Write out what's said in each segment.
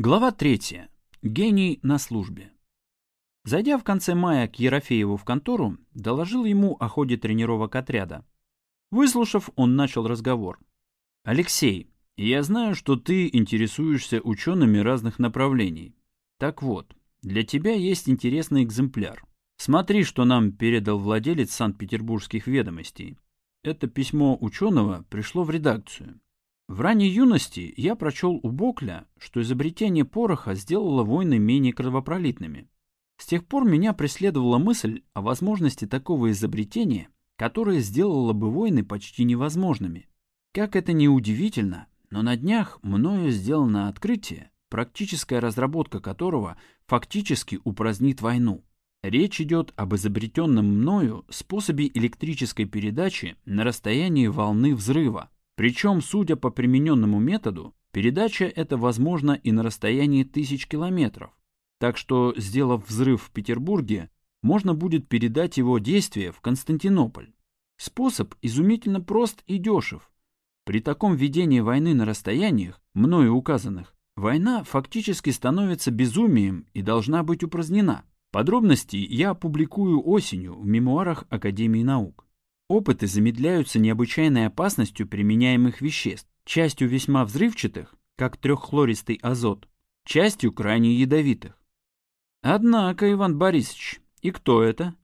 Глава 3. Гений на службе. Зайдя в конце мая к Ерофееву в контору, доложил ему о ходе тренировок отряда. Выслушав, он начал разговор. «Алексей, я знаю, что ты интересуешься учеными разных направлений. Так вот, для тебя есть интересный экземпляр. Смотри, что нам передал владелец Санкт-Петербургских ведомостей. Это письмо ученого пришло в редакцию. В ранней юности я прочел у Бокля, что изобретение пороха сделало войны менее кровопролитными. С тех пор меня преследовала мысль о возможности такого изобретения, которое сделало бы войны почти невозможными. Как это ни удивительно, но на днях мною сделано открытие, практическая разработка которого фактически упразднит войну. Речь идет об изобретенном мною способе электрической передачи на расстоянии волны взрыва, причем, судя по примененному методу, передача эта возможна и на расстоянии тысяч километров. Так что, сделав взрыв в Петербурге, можно будет передать его действие в Константинополь. Способ изумительно прост и дешев. При таком ведении войны на расстояниях, мною указанных, война фактически становится безумием и должна быть упразднена. Подробности я опубликую осенью в мемуарах Академии наук. Опыты замедляются необычайной опасностью применяемых веществ, частью весьма взрывчатых, как треххлористый азот, частью крайне ядовитых. Однако, Иван Борисович, и кто это?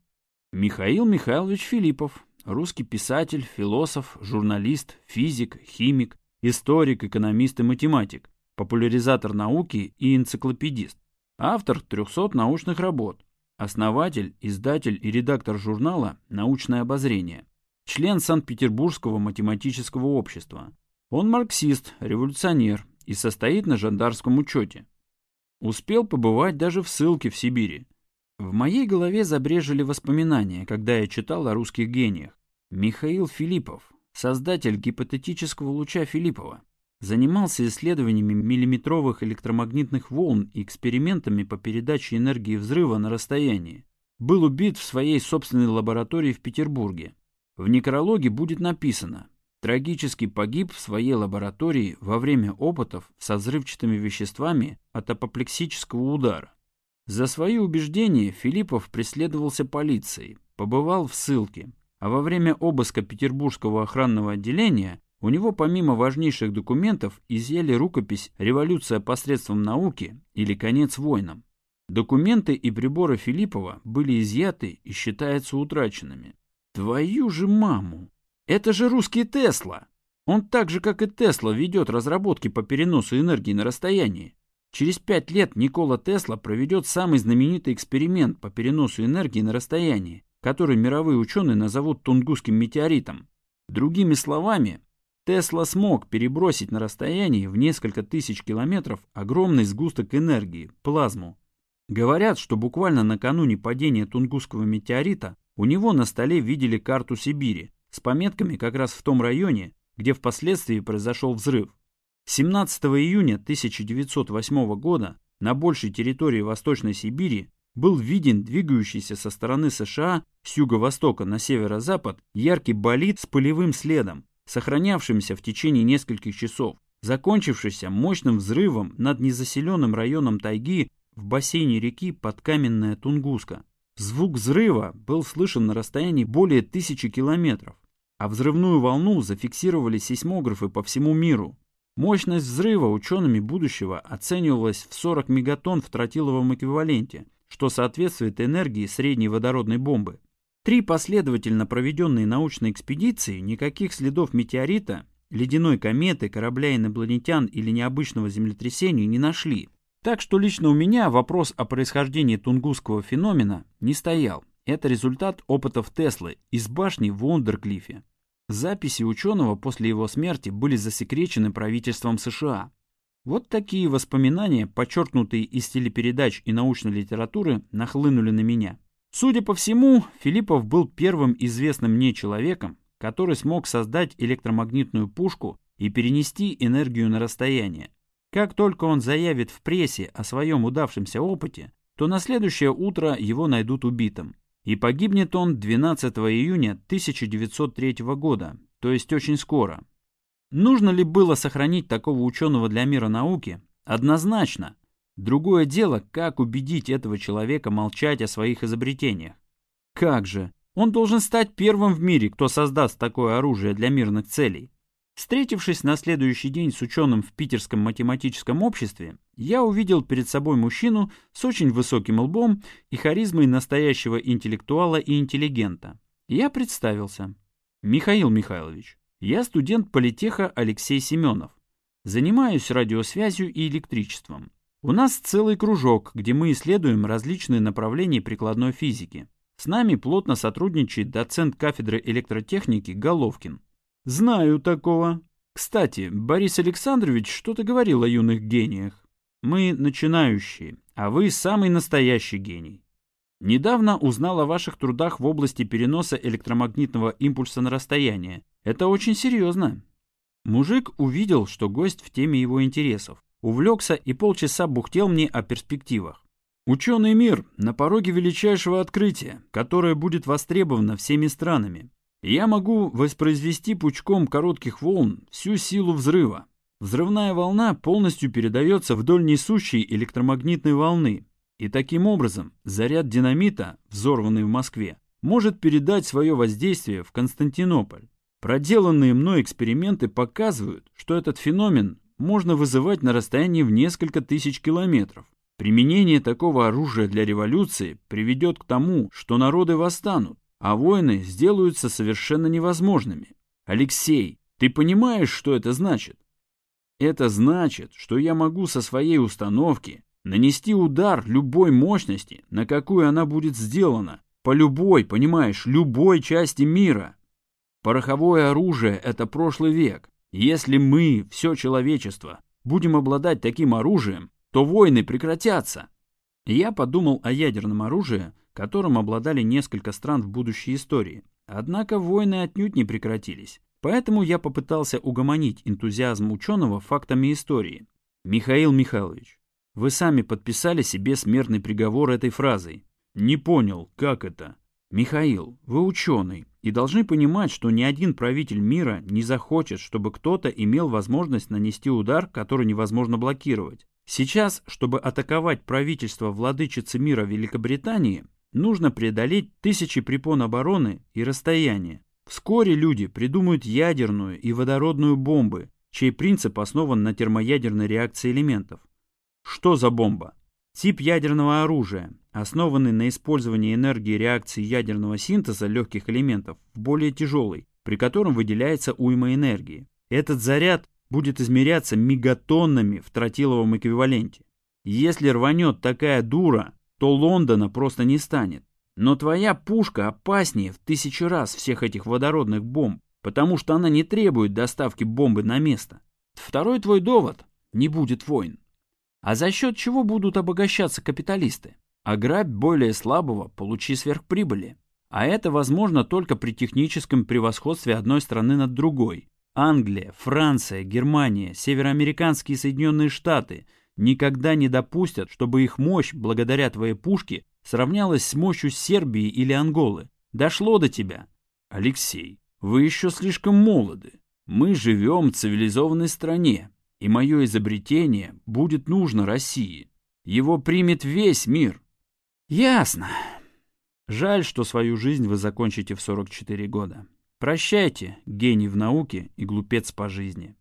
Михаил Михайлович Филиппов, русский писатель, философ, журналист, физик, химик, историк, экономист и математик, популяризатор науки и энциклопедист, автор 300 научных работ, основатель, издатель и редактор журнала «Научное обозрение», член Санкт-Петербургского математического общества. Он марксист, революционер и состоит на жандарском учете. Успел побывать даже в ссылке в Сибири. В моей голове забрежили воспоминания, когда я читал о русских гениях. Михаил Филиппов, создатель гипотетического луча Филиппова, занимался исследованиями миллиметровых электромагнитных волн и экспериментами по передаче энергии взрыва на расстоянии. Был убит в своей собственной лаборатории в Петербурге. В некрологе будет написано «Трагически погиб в своей лаборатории во время опытов со взрывчатыми веществами от апоплексического удара». За свои убеждения Филиппов преследовался полицией, побывал в ссылке, а во время обыска Петербургского охранного отделения у него помимо важнейших документов изъяли рукопись «Революция посредством науки» или «Конец войнам». Документы и приборы Филиппова были изъяты и считаются утраченными. Твою же маму! Это же русский Тесла! Он так же, как и Тесла, ведет разработки по переносу энергии на расстоянии. Через пять лет Никола Тесла проведет самый знаменитый эксперимент по переносу энергии на расстоянии, который мировые ученые назовут Тунгусским метеоритом. Другими словами, Тесла смог перебросить на расстоянии в несколько тысяч километров огромный сгусток энергии – плазму. Говорят, что буквально накануне падения Тунгусского метеорита у него на столе видели карту Сибири с пометками как раз в том районе, где впоследствии произошел взрыв. 17 июня 1908 года на большей территории Восточной Сибири был виден двигающийся со стороны США с юго-востока на северо-запад яркий болид с пылевым следом, сохранявшимся в течение нескольких часов, закончившийся мощным взрывом над незаселенным районом тайги в бассейне реки Подкаменная Тунгуска. Звук взрыва был слышен на расстоянии более тысячи километров, а взрывную волну зафиксировали сейсмографы по всему миру. Мощность взрыва учеными будущего оценивалась в 40 мегатонн в тротиловом эквиваленте, что соответствует энергии средней водородной бомбы. Три последовательно проведенные научные экспедиции никаких следов метеорита, ледяной кометы, корабля инопланетян или необычного землетрясения не нашли. Так что лично у меня вопрос о происхождении тунгусского феномена не стоял. Это результат опытов Теслы из башни в Уондерклифе. Записи ученого после его смерти были засекречены правительством США. Вот такие воспоминания, подчеркнутые из телепередач и научной литературы, нахлынули на меня. Судя по всему, Филиппов был первым известным мне человеком, который смог создать электромагнитную пушку и перенести энергию на расстояние. Как только он заявит в прессе о своем удавшемся опыте, то на следующее утро его найдут убитым. И погибнет он 12 июня 1903 года, то есть очень скоро. Нужно ли было сохранить такого ученого для мира науки? Однозначно. Другое дело, как убедить этого человека молчать о своих изобретениях. Как же? Он должен стать первым в мире, кто создаст такое оружие для мирных целей. Встретившись на следующий день с ученым в Питерском математическом обществе, я увидел перед собой мужчину с очень высоким лбом и харизмой настоящего интеллектуала и интеллигента. Я представился. Михаил Михайлович, я студент политеха Алексей Семенов. Занимаюсь радиосвязью и электричеством. У нас целый кружок, где мы исследуем различные направления прикладной физики. С нами плотно сотрудничает доцент кафедры электротехники Головкин. Знаю такого. Кстати, Борис Александрович что-то говорил о юных гениях. Мы начинающие, а вы самый настоящий гений. Недавно узнал о ваших трудах в области переноса электромагнитного импульса на расстояние. Это очень серьезно. Мужик увидел, что гость в теме его интересов. Увлекся и полчаса бухтел мне о перспективах. Ученый мир на пороге величайшего открытия, которое будет востребовано всеми странами. Я могу воспроизвести пучком коротких волн всю силу взрыва. Взрывная волна полностью передается вдоль несущей электромагнитной волны, и таким образом заряд динамита, взорванный в Москве, может передать свое воздействие в Константинополь. Проделанные мной эксперименты показывают, что этот феномен можно вызывать на расстоянии в несколько тысяч километров. Применение такого оружия для революции приведет к тому, что народы восстанут, а войны сделаются совершенно невозможными. Алексей, ты понимаешь, что это значит? Это значит, что я могу со своей установки нанести удар любой мощности, на какую она будет сделана, по любой, понимаешь, любой части мира. Пороховое оружие – это прошлый век. Если мы, все человечество, будем обладать таким оружием, то войны прекратятся. Я подумал о ядерном оружии, которым обладали несколько стран в будущей истории. Однако войны отнюдь не прекратились. Поэтому я попытался угомонить энтузиазм ученого фактами истории. Михаил Михайлович, вы сами подписали себе смертный приговор этой фразой. Не понял, как это? Михаил, вы ученый и должны понимать, что ни один правитель мира не захочет, чтобы кто-то имел возможность нанести удар, который невозможно блокировать. Сейчас, чтобы атаковать правительство владычицы мира Великобритании, нужно преодолеть тысячи препон обороны и расстояния. Вскоре люди придумают ядерную и водородную бомбы, чей принцип основан на термоядерной реакции элементов. Что за бомба? Тип ядерного оружия, основанный на использовании энергии реакции ядерного синтеза легких элементов в более тяжелый, при котором выделяется уйма энергии. Этот заряд будет измеряться мегатоннами в тротиловом эквиваленте. Если рванет такая дура, то Лондона просто не станет. Но твоя пушка опаснее в тысячу раз всех этих водородных бомб, потому что она не требует доставки бомбы на место. Второй твой довод – не будет войн. А за счет чего будут обогащаться капиталисты? Ограбь более слабого, получи сверхприбыли. А это возможно только при техническом превосходстве одной страны над другой. Англия, Франция, Германия, североамериканские Соединенные Штаты никогда не допустят, чтобы их мощь, благодаря твоей пушке, сравнялась с мощью Сербии или Анголы. Дошло до тебя. Алексей, вы еще слишком молоды. Мы живем в цивилизованной стране, и мое изобретение будет нужно России. Его примет весь мир. Ясно. Жаль, что свою жизнь вы закончите в 44 года. Прощайте, гений в науке и глупец по жизни.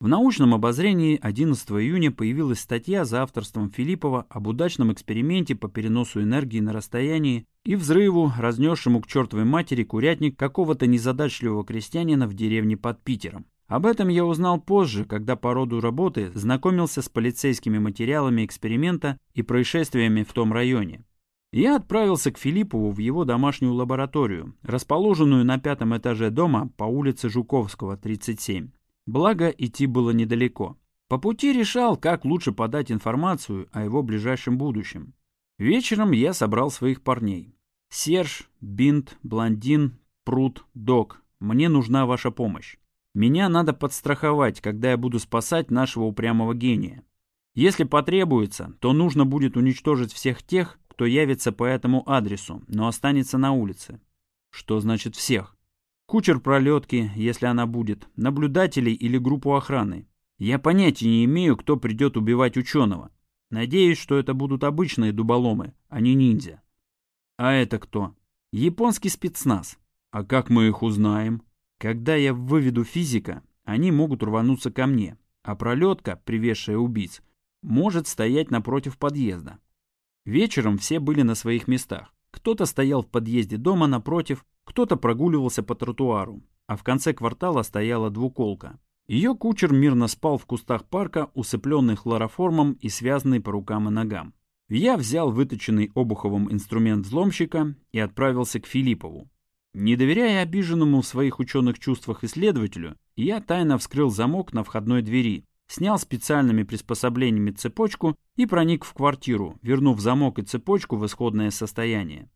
В научном обозрении 11 июня появилась статья за авторством Филиппова об удачном эксперименте по переносу энергии на расстоянии и взрыву, разнесшему к чертовой матери курятник какого-то незадачливого крестьянина в деревне под Питером. Об этом я узнал позже, когда по роду работы знакомился с полицейскими материалами эксперимента и происшествиями в том районе. Я отправился к Филиппову в его домашнюю лабораторию, расположенную на пятом этаже дома по улице Жуковского, 37. Благо, идти было недалеко. По пути решал, как лучше подать информацию о его ближайшем будущем. Вечером я собрал своих парней. Серж, Бинт, Блондин, Прут, Док, мне нужна ваша помощь. Меня надо подстраховать, когда я буду спасать нашего упрямого гения. Если потребуется, то нужно будет уничтожить всех тех, кто явится по этому адресу, но останется на улице. Что значит всех? Кучер пролетки, если она будет, наблюдателей или группу охраны. Я понятия не имею, кто придет убивать ученого. Надеюсь, что это будут обычные дуболомы, а не ниндзя. А это кто? Японский спецназ. А как мы их узнаем? Когда я выведу физика, они могут рвануться ко мне, а пролетка, привезшая убийц, может стоять напротив подъезда. Вечером все были на своих местах. Кто-то стоял в подъезде дома напротив, кто-то прогуливался по тротуару, а в конце квартала стояла двуколка. Ее кучер мирно спал в кустах парка, усыпленный хлороформом и связанный по рукам и ногам. Я взял выточенный обуховым инструмент взломщика и отправился к Филиппову. Не доверяя обиженному в своих ученых чувствах исследователю, я тайно вскрыл замок на входной двери, снял специальными приспособлениями цепочку и проник в квартиру, вернув замок и цепочку в исходное состояние.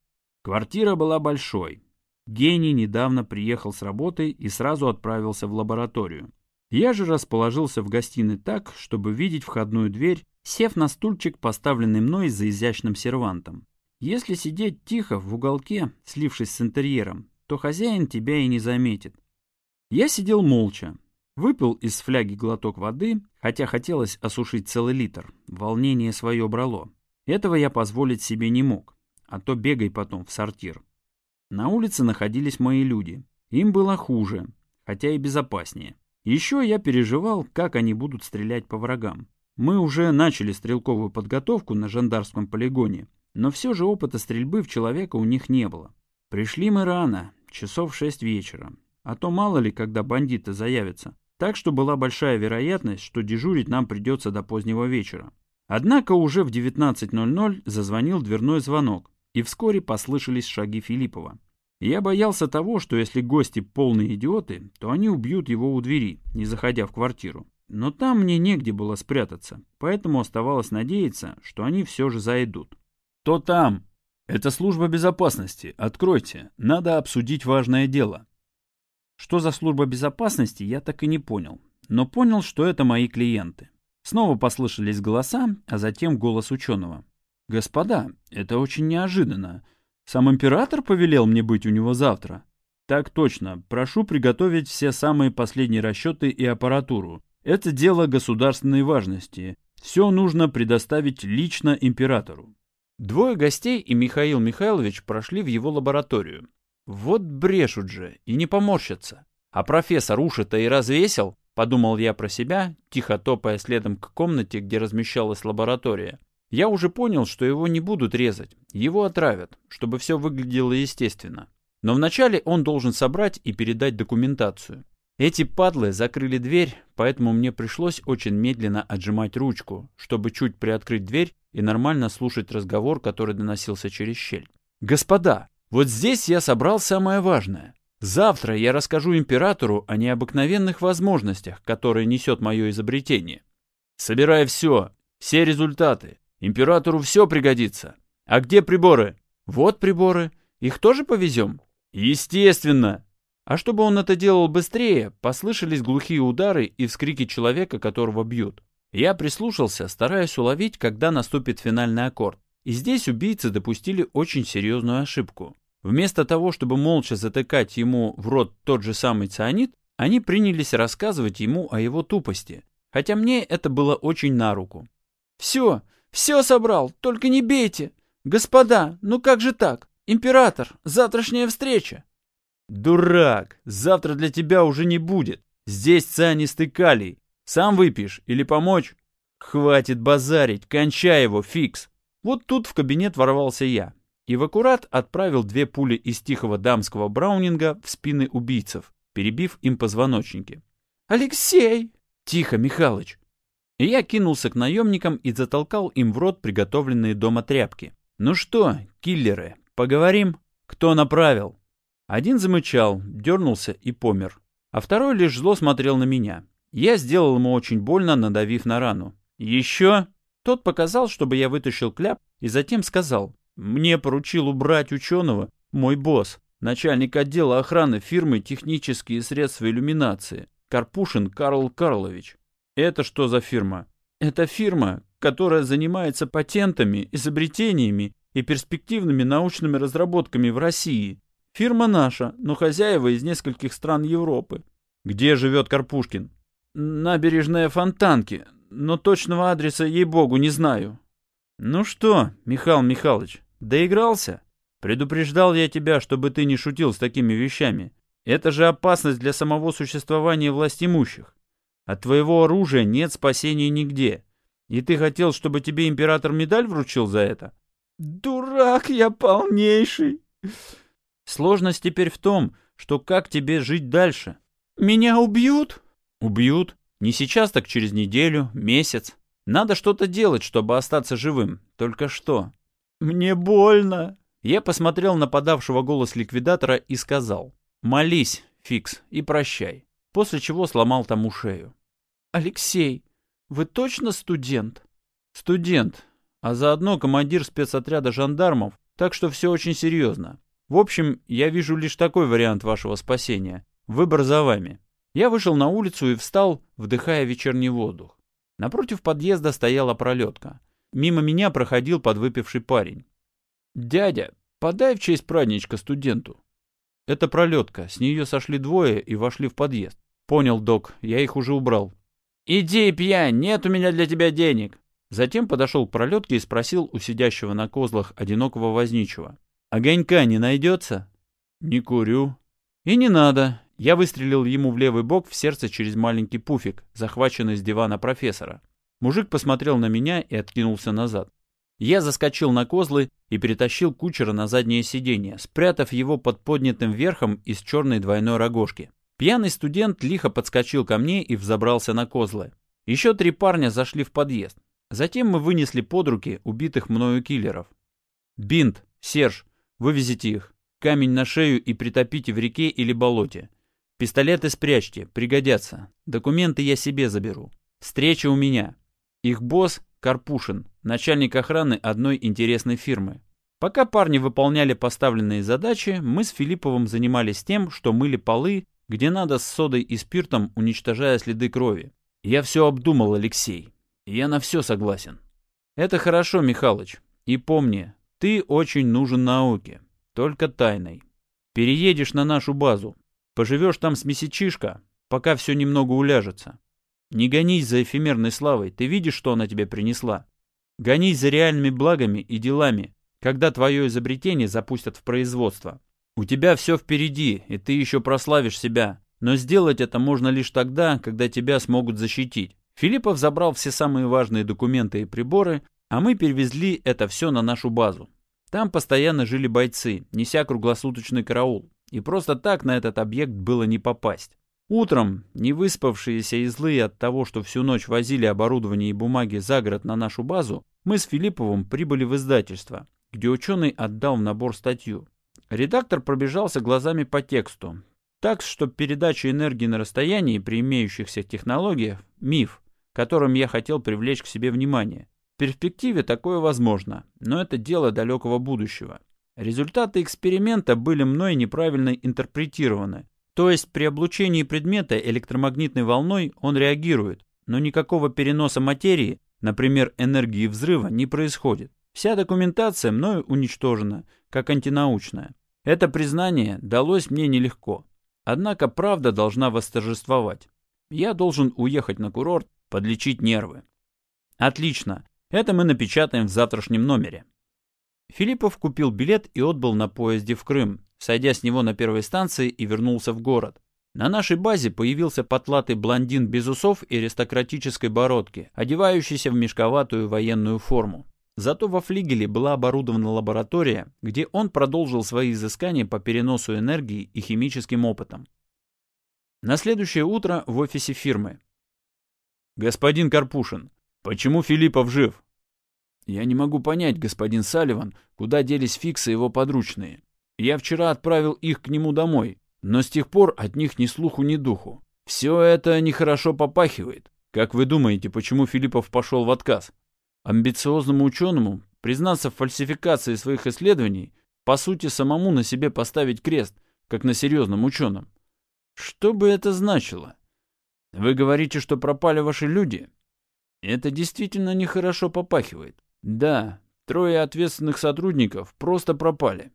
Квартира была большой. Гений недавно приехал с работы и сразу отправился в лабораторию. Я же расположился в гостиной так, чтобы видеть входную дверь, сев на стульчик, поставленный мной за изящным сервантом. Если сидеть тихо в уголке, слившись с интерьером, то хозяин тебя и не заметит. Я сидел молча, выпил из фляги глоток воды, хотя хотелось осушить целый литр, волнение свое брало. Этого я позволить себе не мог, а то бегай потом в сортир. На улице находились мои люди. Им было хуже, хотя и безопаснее. Еще я переживал, как они будут стрелять по врагам. Мы уже начали стрелковую подготовку на жандарском полигоне, но все же опыта стрельбы в человека у них не было. Пришли мы рано, часов шесть вечера, а то мало ли, когда бандиты заявятся. Так что была большая вероятность, что дежурить нам придется до позднего вечера. Однако уже в 19.00 зазвонил дверной звонок, и вскоре послышались шаги Филиппова. Я боялся того, что если гости полные идиоты, то они убьют его у двери, не заходя в квартиру. Но там мне негде было спрятаться, поэтому оставалось надеяться, что они все же зайдут. «Кто там?» «Это служба безопасности. Откройте. Надо обсудить важное дело». Что за служба безопасности, я так и не понял. Но понял, что это мои клиенты. Снова послышались голоса, а затем голос ученого. «Господа, это очень неожиданно. Сам император повелел мне быть у него завтра. Так точно. Прошу приготовить все самые последние расчеты и аппаратуру. Это дело государственной важности. Все нужно предоставить лично императору. Двое гостей и Михаил Михайлович прошли в его лабораторию. Вот брешут же и не поморщатся. А профессор уши-то и развесил, подумал я про себя, тихо топая следом к комнате, где размещалась лаборатория. Я уже понял, что его не будут резать, его отравят, чтобы все выглядело естественно. Но вначале он должен собрать и передать документацию. Эти падлы закрыли дверь, поэтому мне пришлось очень медленно отжимать ручку, чтобы чуть приоткрыть дверь и нормально слушать разговор, который доносился через щель. «Господа, вот здесь я собрал самое важное. Завтра я расскажу императору о необыкновенных возможностях, которые несет мое изобретение. Собирая все, все результаты, Императору все пригодится. А где приборы? Вот приборы. Их тоже повезем? Естественно. А чтобы он это делал быстрее, послышались глухие удары и вскрики человека, которого бьют. Я прислушался, стараясь уловить, когда наступит финальный аккорд. И здесь убийцы допустили очень серьезную ошибку. Вместо того, чтобы молча затыкать ему в рот тот же самый цианид, они принялись рассказывать ему о его тупости. Хотя мне это было очень на руку. «Все, все собрал, только не бейте. Господа, ну как же так? Император, завтрашняя встреча. Дурак, завтра для тебя уже не будет. Здесь цианистый калий. Сам выпьешь или помочь? Хватит базарить, кончай его, фикс. Вот тут в кабинет ворвался я. И в аккурат отправил две пули из тихого дамского браунинга в спины убийцев, перебив им позвоночники. «Алексей!» «Тихо, Михалыч! И я кинулся к наемникам и затолкал им в рот приготовленные дома тряпки. «Ну что, киллеры, поговорим? Кто направил?» Один замычал, дернулся и помер. А второй лишь зло смотрел на меня. Я сделал ему очень больно, надавив на рану. «Еще?» Тот показал, чтобы я вытащил кляп, и затем сказал. «Мне поручил убрать ученого мой босс, начальник отдела охраны фирмы «Технические средства иллюминации», Карпушин Карл Карлович. Это что за фирма? Это фирма, которая занимается патентами, изобретениями и перспективными научными разработками в России. Фирма наша, но хозяева из нескольких стран Европы. Где живет Карпушкин? Набережная Фонтанки, но точного адреса, ей-богу, не знаю. «Ну что, Михаил Михайлович, доигрался? Предупреждал я тебя, чтобы ты не шутил с такими вещами. Это же опасность для самого существования властимущих. От твоего оружия нет спасения нигде. И ты хотел, чтобы тебе император медаль вручил за это? Дурак я полнейший. Сложность теперь в том, что как тебе жить дальше? Меня убьют? Убьют. Не сейчас, так через неделю, месяц. Надо что-то делать, чтобы остаться живым. Только что? Мне больно. Я посмотрел на подавшего голос ликвидатора и сказал. Молись, Фикс, и прощай. После чего сломал тому шею. Алексей, вы точно студент? Студент, а заодно командир спецотряда жандармов, так что все очень серьезно. В общем, я вижу лишь такой вариант вашего спасения. Выбор за вами. Я вышел на улицу и встал, вдыхая вечерний воздух. Напротив подъезда стояла пролетка. Мимо меня проходил подвыпивший парень. «Дядя, подай в честь праздничка студенту». «Это пролетка. С нее сошли двое и вошли в подъезд». «Понял, док. Я их уже убрал». «Иди, пьянь, нет у меня для тебя денег». Затем подошел к пролетке и спросил у сидящего на козлах одинокого возничего. «Огонька не найдется?» «Не курю». «И не надо. Я выстрелил ему в левый бок в сердце через маленький пуфик, захваченный с дивана профессора. Мужик посмотрел на меня и откинулся назад. Я заскочил на козлы и перетащил кучера на заднее сиденье, спрятав его под поднятым верхом из черной двойной рогожки. Пьяный студент лихо подскочил ко мне и взобрался на козлы. Еще три парня зашли в подъезд. Затем мы вынесли под руки убитых мною киллеров. «Бинт, Серж, вывезите их. Камень на шею и притопите в реке или болоте. Пистолеты спрячьте, пригодятся. Документы я себе заберу. Встреча у меня. Их босс — Карпушин, начальник охраны одной интересной фирмы. Пока парни выполняли поставленные задачи, мы с Филипповым занимались тем, что мыли полы, где надо с содой и спиртом, уничтожая следы крови. Я все обдумал, Алексей. Я на все согласен. Это хорошо, Михалыч. И помни, ты очень нужен науке. Только тайной. Переедешь на нашу базу, Поживешь там с месячишка, пока все немного уляжется. Не гонись за эфемерной славой, ты видишь, что она тебе принесла. Гонись за реальными благами и делами, когда твое изобретение запустят в производство. У тебя все впереди, и ты еще прославишь себя. Но сделать это можно лишь тогда, когда тебя смогут защитить. Филиппов забрал все самые важные документы и приборы, а мы перевезли это все на нашу базу. Там постоянно жили бойцы, неся круглосуточный караул и просто так на этот объект было не попасть. Утром, не выспавшиеся и злые от того, что всю ночь возили оборудование и бумаги за город на нашу базу, мы с Филипповым прибыли в издательство, где ученый отдал в набор статью. Редактор пробежался глазами по тексту. Так что передача энергии на расстоянии при имеющихся технологиях – миф, которым я хотел привлечь к себе внимание. В перспективе такое возможно, но это дело далекого будущего. Результаты эксперимента были мной неправильно интерпретированы. То есть при облучении предмета электромагнитной волной он реагирует, но никакого переноса материи, например, энергии взрыва, не происходит. Вся документация мною уничтожена, как антинаучная. Это признание далось мне нелегко. Однако правда должна восторжествовать. Я должен уехать на курорт, подлечить нервы. Отлично. Это мы напечатаем в завтрашнем номере. Филиппов купил билет и отбыл на поезде в Крым, сойдя с него на первой станции и вернулся в город. На нашей базе появился потлатый блондин без усов и аристократической бородки, одевающийся в мешковатую военную форму. Зато во флигеле была оборудована лаборатория, где он продолжил свои изыскания по переносу энергии и химическим опытам. На следующее утро в офисе фирмы. «Господин Карпушин, почему Филиппов жив?» Я не могу понять, господин Салливан, куда делись Фикс и его подручные. Я вчера отправил их к нему домой, но с тех пор от них ни слуху, ни духу. Все это нехорошо попахивает. Как вы думаете, почему Филиппов пошел в отказ? Амбициозному ученому признаться в фальсификации своих исследований, по сути, самому на себе поставить крест, как на серьезном ученом. Что бы это значило? Вы говорите, что пропали ваши люди? Это действительно нехорошо попахивает. Да, трое ответственных сотрудников просто пропали.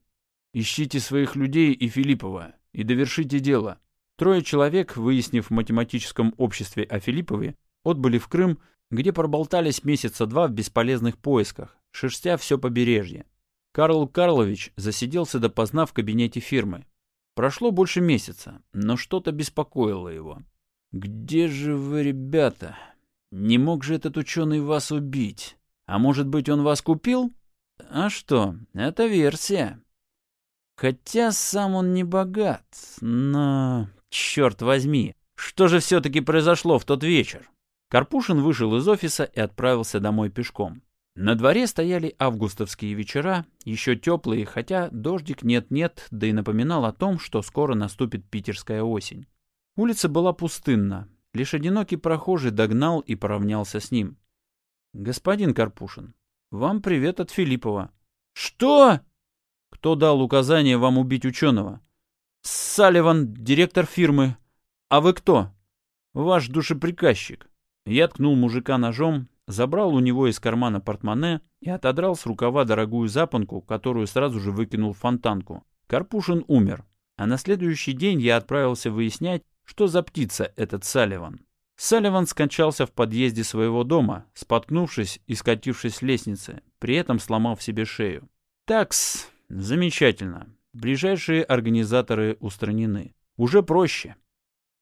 Ищите своих людей и Филиппова, и довершите дело. Трое человек, выяснив в математическом обществе о Филиппове, отбыли в Крым, где проболтались месяца два в бесполезных поисках, шерстя все побережье. Карл Карлович засиделся допоздна в кабинете фирмы. Прошло больше месяца, но что-то беспокоило его. «Где же вы, ребята? Не мог же этот ученый вас убить? А может быть, он вас купил? А что, это версия. Хотя сам он не богат, но... Черт возьми, что же все-таки произошло в тот вечер?» Карпушин вышел из офиса и отправился домой пешком. На дворе стояли августовские вечера, еще теплые, хотя дождик нет-нет, да и напоминал о том, что скоро наступит питерская осень. Улица была пустынна, лишь одинокий прохожий догнал и поравнялся с ним. «Господин Карпушин, вам привет от Филиппова». «Что?» «Кто дал указание вам убить ученого?» «Салливан, директор фирмы. А вы кто?» «Ваш душеприказчик». Я ткнул мужика ножом, забрал у него из кармана портмоне и отодрал с рукава дорогую запонку, которую сразу же выкинул в фонтанку. Карпушин умер, а на следующий день я отправился выяснять, что за птица этот Салливан. Салливан скончался в подъезде своего дома, споткнувшись и скатившись с лестницы, при этом сломав себе шею. Такс, замечательно. Ближайшие организаторы устранены. Уже проще.